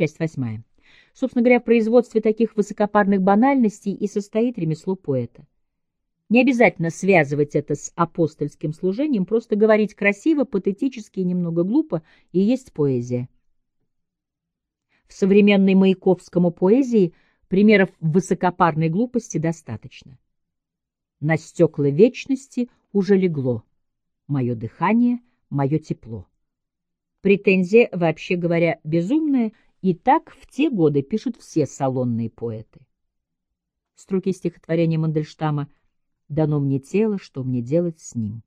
Часть восьмая. Собственно говоря, в производстве таких высокопарных банальностей и состоит ремесло поэта. Не обязательно связывать это с апостольским служением, просто говорить красиво, патетически и немного глупо, и есть поэзия. В современной Маяковскому поэзии примеров высокопарной глупости достаточно. На стекла вечности уже легло мое дыхание, мое тепло. Претензия, вообще говоря, безумная, и так в те годы пишут все салонные поэты. Строки стихотворения Мандельштама «Дано мне тело, что мне делать с ним».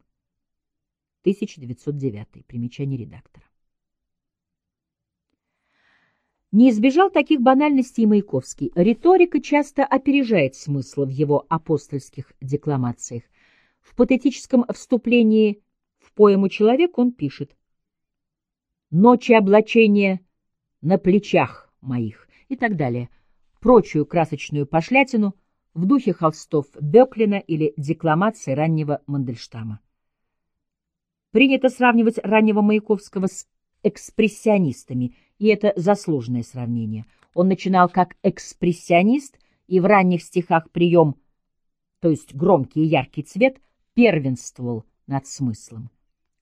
1909. Примечание редактора. Не избежал таких банальностей Маяковский. Риторика часто опережает смысл в его апостольских декламациях. В патетическом вступлении в поэму «Человек» он пишет «Ночи облачения на плечах моих» и так далее, прочую красочную пошлятину в духе холстов Беклина или декламации раннего Мандельштама. Принято сравнивать раннего Маяковского с экспрессионистами, и это заслуженное сравнение. Он начинал как экспрессионист, и в ранних стихах прием, то есть громкий и яркий цвет, первенствовал над смыслом.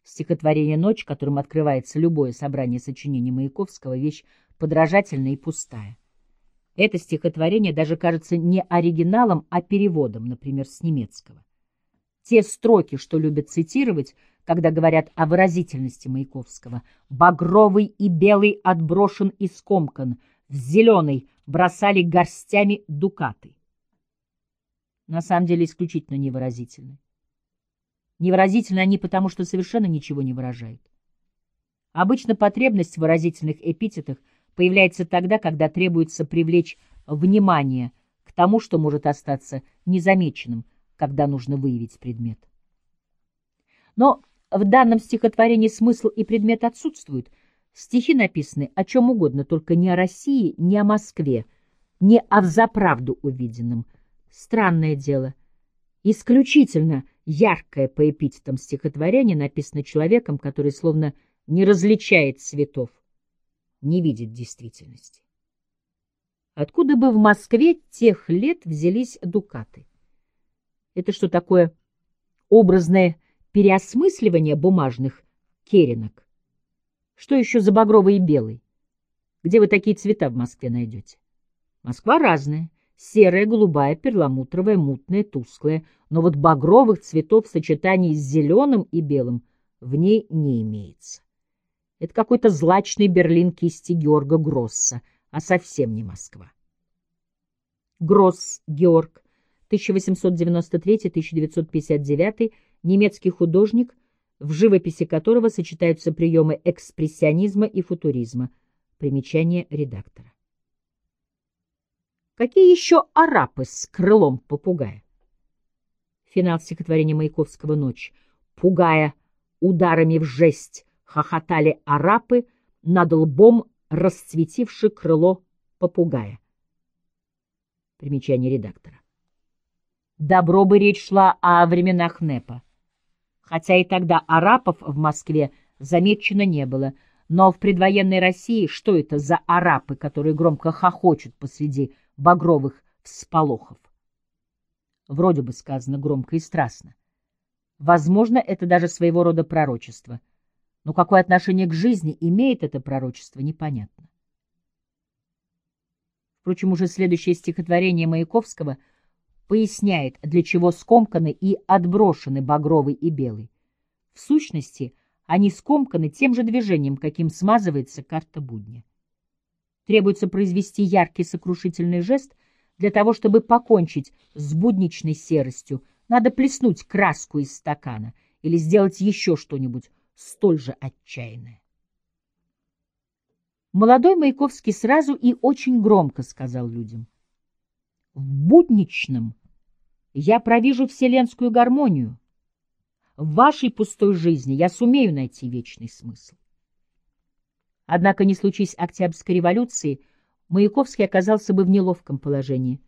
Стихотворение «Ночь», которым открывается любое собрание сочинений Маяковского, вещь подражательная и пустая. Это стихотворение даже кажется не оригиналом, а переводом, например, с немецкого. Те строки, что любят цитировать, когда говорят о выразительности Маяковского. «Багровый и белый отброшен и скомкан, в зеленый бросали горстями дукаты». На самом деле исключительно невыразительны. Невыразительны они потому, что совершенно ничего не выражают. Обычно потребность в выразительных эпитетах появляется тогда, когда требуется привлечь внимание к тому, что может остаться незамеченным, когда нужно выявить предмет. Но в данном стихотворении смысл и предмет отсутствуют. Стихи написаны о чем угодно, только не о России, не о Москве, не о взаправду увиденном. Странное дело. Исключительно яркое по эпитетам стихотворение написано человеком, который словно не различает цветов, не видит действительности. Откуда бы в Москве тех лет взялись дукаты? Это что такое образное переосмысливание бумажных керенок. Что еще за багровый и белый? Где вы такие цвета в Москве найдете? Москва разная. Серая, голубая, перламутровая, мутная, тусклая. Но вот багровых цветов в сочетании с зеленым и белым в ней не имеется. Это какой-то злачный берлин кисти Георга Гросса, а совсем не Москва. Гросс Георг, 1893-1959 немецкий художник, в живописи которого сочетаются приемы экспрессионизма и футуризма. Примечание редактора. Какие еще арапы с крылом попугая? Финал стихотворения Маяковского «Ночь». Пугая ударами в жесть, хохотали арапы над лбом расцветивши крыло попугая. Примечание редактора. Добро бы речь шла о временах НЭПа хотя и тогда арапов в Москве замечено не было. Но в предвоенной России что это за арапы, которые громко хохочут посреди багровых всполохов? Вроде бы сказано громко и страстно. Возможно, это даже своего рода пророчество. Но какое отношение к жизни имеет это пророчество, непонятно. Впрочем, уже следующее стихотворение Маяковского — поясняет, для чего скомканы и отброшены багровый и белый. В сущности, они скомканы тем же движением, каким смазывается карта будня. Требуется произвести яркий сокрушительный жест для того, чтобы покончить с будничной серостью, надо плеснуть краску из стакана или сделать еще что-нибудь столь же отчаянное. Молодой Маяковский сразу и очень громко сказал людям. В будничном я провижу вселенскую гармонию. В вашей пустой жизни я сумею найти вечный смысл. Однако, не случись Октябрьской революции, Маяковский оказался бы в неловком положении.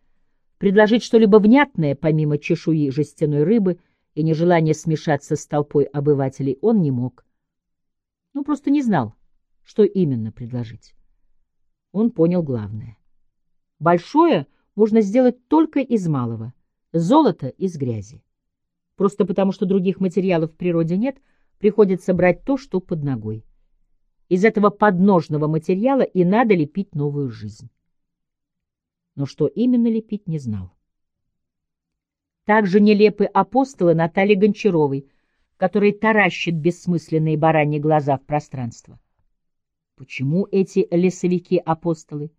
Предложить что-либо внятное, помимо чешуи жестяной рыбы и нежелания смешаться с толпой обывателей, он не мог. Ну, просто не знал, что именно предложить. он понял главное. Большое можно сделать только из малого, золото из грязи. Просто потому, что других материалов в природе нет, приходится брать то, что под ногой. Из этого подножного материала и надо лепить новую жизнь. Но что именно лепить, не знал. Также нелепы апостолы Натальи Гончаровой, которые таращат бессмысленные бараньи глаза в пространство. Почему эти лесовики-апостолы?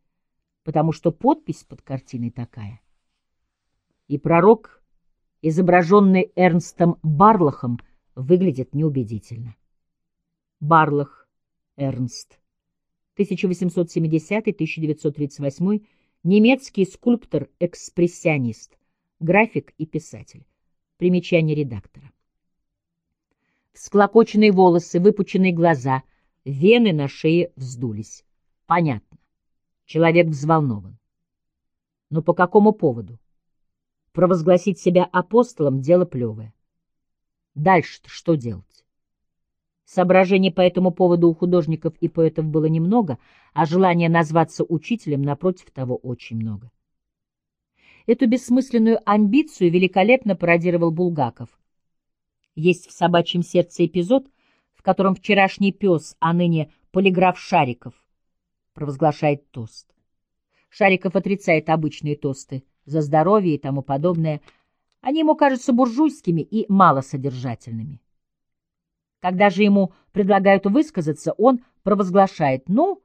Потому что подпись под картиной такая. И пророк, изображенный Эрнстом Барлахом, выглядит неубедительно. Барлах, Эрнст, 1870-1938, немецкий скульптор-экспрессионист, график и писатель. Примечание редактора. Склокоченные волосы, выпученные глаза, вены на шее вздулись. Понятно. Человек взволнован. Но по какому поводу? Провозгласить себя апостолом — дело плевое. дальше что делать? Соображений по этому поводу у художников и поэтов было немного, а желания назваться учителем, напротив того, очень много. Эту бессмысленную амбицию великолепно пародировал Булгаков. Есть в «Собачьем сердце» эпизод, в котором вчерашний пес, а ныне полиграф Шариков, провозглашает тост. Шариков отрицает обычные тосты за здоровье и тому подобное. Они ему кажутся буржуйскими и малосодержательными. Когда же ему предлагают высказаться, он провозглашает «Ну,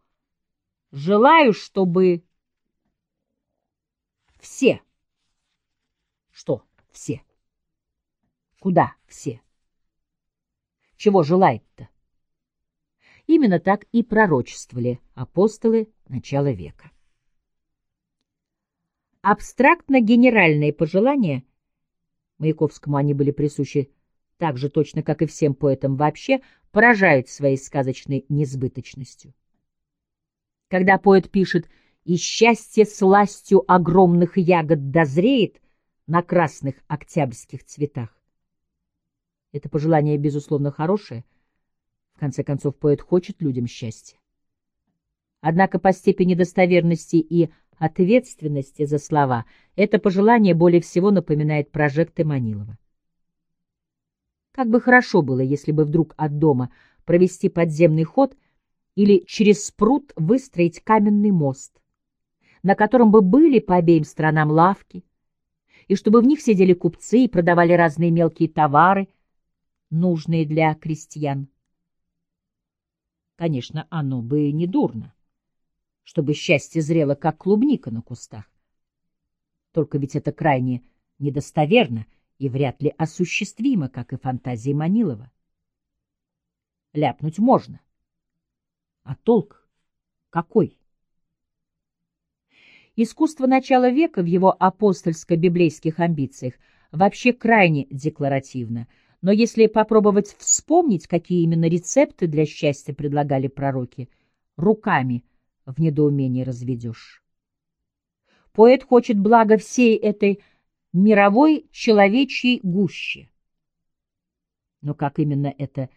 желаю, чтобы все». Что все? Куда все? Чего желает-то? Именно так и пророчествовали апостолы начала века. Абстрактно-генеральные пожелания, Маяковскому они были присущи так же точно, как и всем поэтам вообще, поражают своей сказочной несбыточностью. Когда поэт пишет «И счастье сластью огромных ягод дозреет на красных октябрьских цветах», это пожелание, безусловно, хорошее. В конце концов, поэт хочет людям счастья. Однако по степени достоверности и ответственности за слова это пожелание более всего напоминает прожекты Манилова. Как бы хорошо было, если бы вдруг от дома провести подземный ход или через пруд выстроить каменный мост, на котором бы были по обеим сторонам лавки, и чтобы в них сидели купцы и продавали разные мелкие товары, нужные для крестьян. Конечно, оно бы не дурно, чтобы счастье зрело, как клубника на кустах. Только ведь это крайне недостоверно — и вряд ли осуществимо, как и фантазии Манилова. Ляпнуть можно. А толк какой? Искусство начала века в его апостольско-библейских амбициях вообще крайне декларативно, но если попробовать вспомнить, какие именно рецепты для счастья предлагали пророки, руками в недоумении разведешь. Поэт хочет блага всей этой мировой человечьей гуще. Но как именно это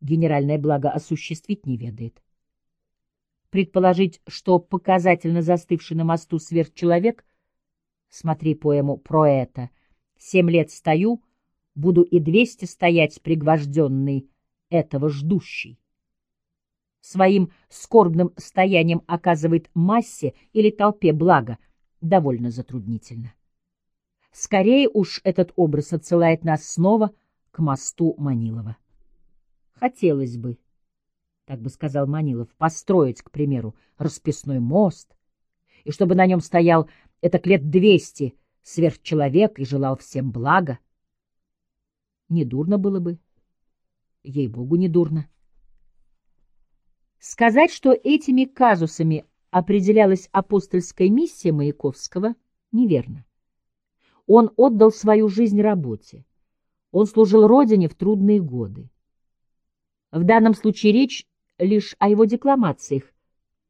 генеральное благо осуществить не ведает. Предположить, что показательно застывший на мосту сверхчеловек, смотри поэму про это, семь лет стою, буду и двести стоять пригвожденный этого ждущий. Своим скорбным стоянием оказывает массе или толпе благо довольно затруднительно. Скорее уж этот образ отсылает нас снова к мосту Манилова. Хотелось бы, так бы сказал Манилов, построить, к примеру, расписной мост, и чтобы на нем стоял это лет двести сверхчеловек и желал всем блага. Недурно было бы. Ей-богу, недурно. Сказать, что этими казусами определялась апостольская миссия Маяковского, неверно. Он отдал свою жизнь работе. Он служил Родине в трудные годы. В данном случае речь лишь о его декламациях,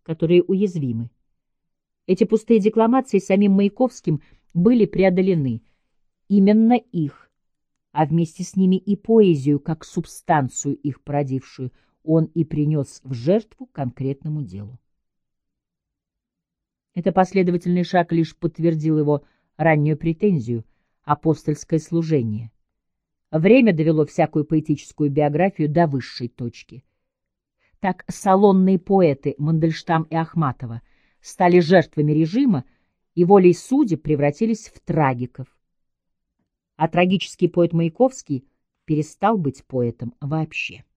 которые уязвимы. Эти пустые декламации самим Маяковским были преодолены. Именно их, а вместе с ними и поэзию, как субстанцию их породившую, он и принес в жертву конкретному делу. Это последовательный шаг лишь подтвердил его раннюю претензию — апостольское служение. Время довело всякую поэтическую биографию до высшей точки. Так салонные поэты Мандельштам и Ахматова стали жертвами режима и волей судеб превратились в трагиков. А трагический поэт Маяковский перестал быть поэтом вообще.